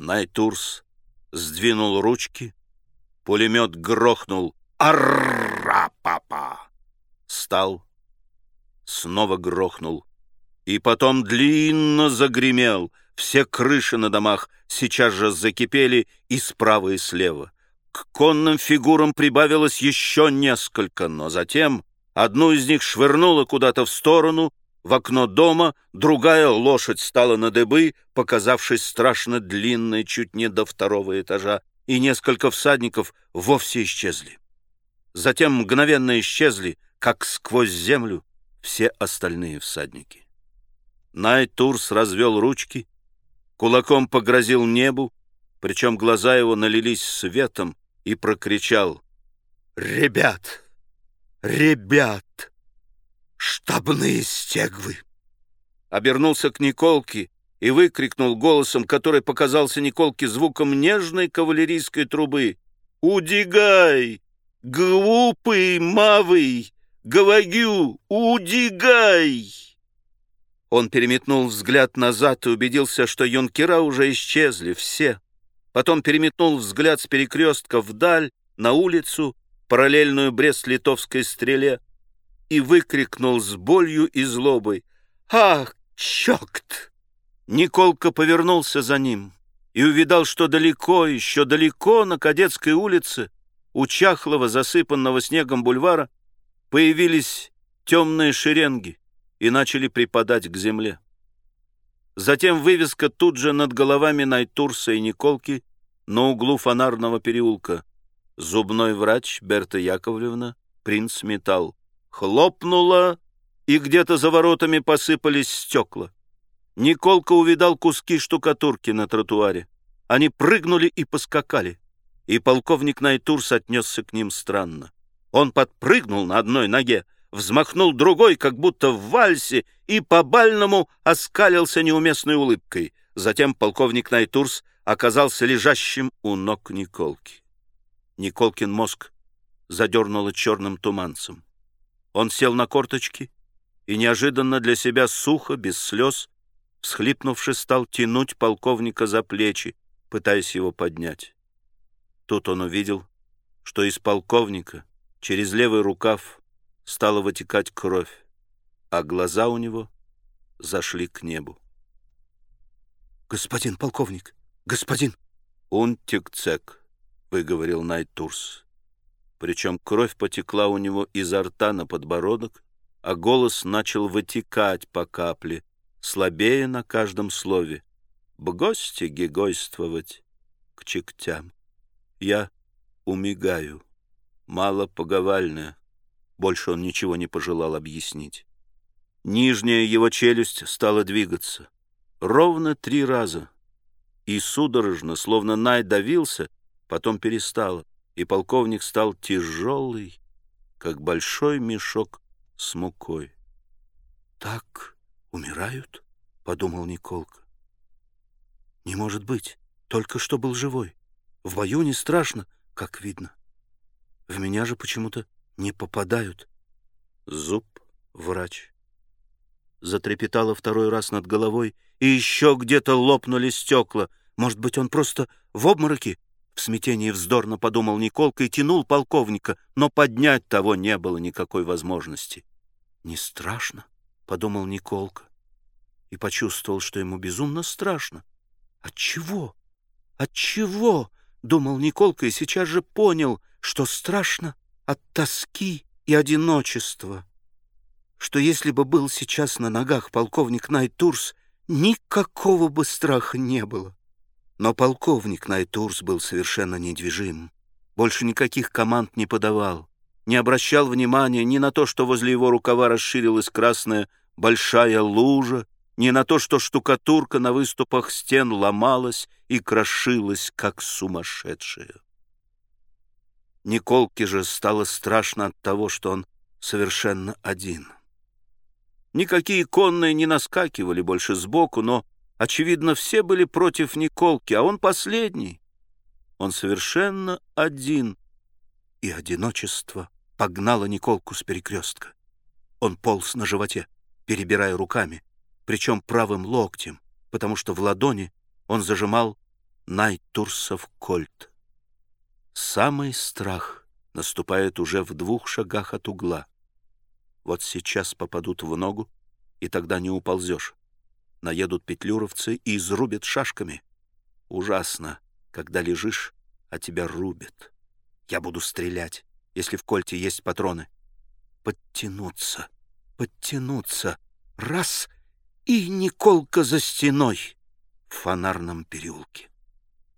Найтурс сдвинул ручки, пулемет грохнул «Арра-папа!» Стал, снова грохнул, и потом длинно загремел. Все крыши на домах сейчас же закипели и справа, и слева. К конным фигурам прибавилось еще несколько, но затем одну из них швырнуло куда-то в сторону, в окно дома, другая лошадь стала на дыбы, показавшись страшно длинной чуть не до второго этажа, и несколько всадников вовсе исчезли. Затем мгновенно исчезли, как сквозь землю, все остальные всадники. Найтурс развел ручки, кулаком погрозил небу, причем глаза его налились светом, и прокричал «Ребят! Ребят! Штабные стегвы!» Обернулся к Николке и выкрикнул голосом, который показался Николке звуком нежной кавалерийской трубы «Удигай! Глупый мавый! Говорю, удигай!» Он переметнул взгляд назад и убедился, что юнкера уже исчезли, все. Потом переметнул взгляд с перекрестка вдаль, на улицу, параллельную Брест-Литовской стреле, и выкрикнул с болью и злобой «Ах, чёрт!» Николка повернулся за ним и увидал, что далеко, еще далеко на Кадетской улице, у чахлого, засыпанного снегом бульвара, появились темные шеренги и начали припадать к земле. Затем вывеска тут же над головами Найтурса и Николки на углу фонарного переулка. Зубной врач Берта Яковлевна, принц Металл. Хлопнула, и где-то за воротами посыпались стекла. Николка увидал куски штукатурки на тротуаре. Они прыгнули и поскакали, и полковник Найтурс отнесся к ним странно. Он подпрыгнул на одной ноге, взмахнул другой, как будто в вальсе, и по-бальному оскалился неуместной улыбкой. Затем полковник Найтурс оказался лежащим у ног Николки. Николкин мозг задернуло черным туманцем. Он сел на корточки и неожиданно для себя сухо, без слез, всхлипнувши, стал тянуть полковника за плечи, пытаясь его поднять. Тут он увидел, что из полковника через левый рукав стала вытекать кровь, а глаза у него зашли к небу. «Господин полковник! Господин!» «Унтик-цек», — выговорил Найтурс. Причем кровь потекла у него изо рта на подбородок, а голос начал вытекать по капле, слабее на каждом слове. «Бгости гегойствовать к чектям. Я умигаю, мало поговальная, больше он ничего не пожелал объяснить. Нижняя его челюсть стала двигаться. Ровно три раза. И судорожно, словно Най давился, потом перестала, и полковник стал тяжелый, как большой мешок с мукой. «Так умирают?» — подумал Николка. «Не может быть, только что был живой. В бою не страшно, как видно. В меня же почему-то не попадают. Зуб, врач. Затрепетало второй раз над головой, и еще где-то лопнули стекла. Может быть, он просто в обмороке? В смятении вздорно подумал Николка и тянул полковника, но поднять того не было никакой возможности. «Не страшно?» — подумал Николка и почувствовал, что ему безумно страшно. «От чего? От чего?» — думал Николка и сейчас же понял, что страшно от тоски и одиночества, что если бы был сейчас на ногах полковник Найтурс, никакого бы страха не было. Но полковник Найтурс был совершенно недвижим, больше никаких команд не подавал, не обращал внимания ни на то, что возле его рукава расширилась красная большая лужа, ни на то, что штукатурка на выступах стен ломалась и крошилась, как сумасшедшая. Николке же стало страшно от того, что он совершенно один. Никакие конные не наскакивали больше сбоку, но, очевидно, все были против Николки, а он последний. Он совершенно один, и одиночество погнало Николку с перекрестка. Он полз на животе, перебирая руками, причем правым локтем, потому что в ладони он зажимал Найтурсов кольт. Самый страх наступает уже в двух шагах от угла. Вот сейчас попадут в ногу, и тогда не уползешь. Наедут петлюровцы и изрубят шашками. Ужасно, когда лежишь, а тебя рубят. Я буду стрелять, если в кольте есть патроны. Подтянуться, подтянуться. Раз — и Николка за стеной в фонарном переулке.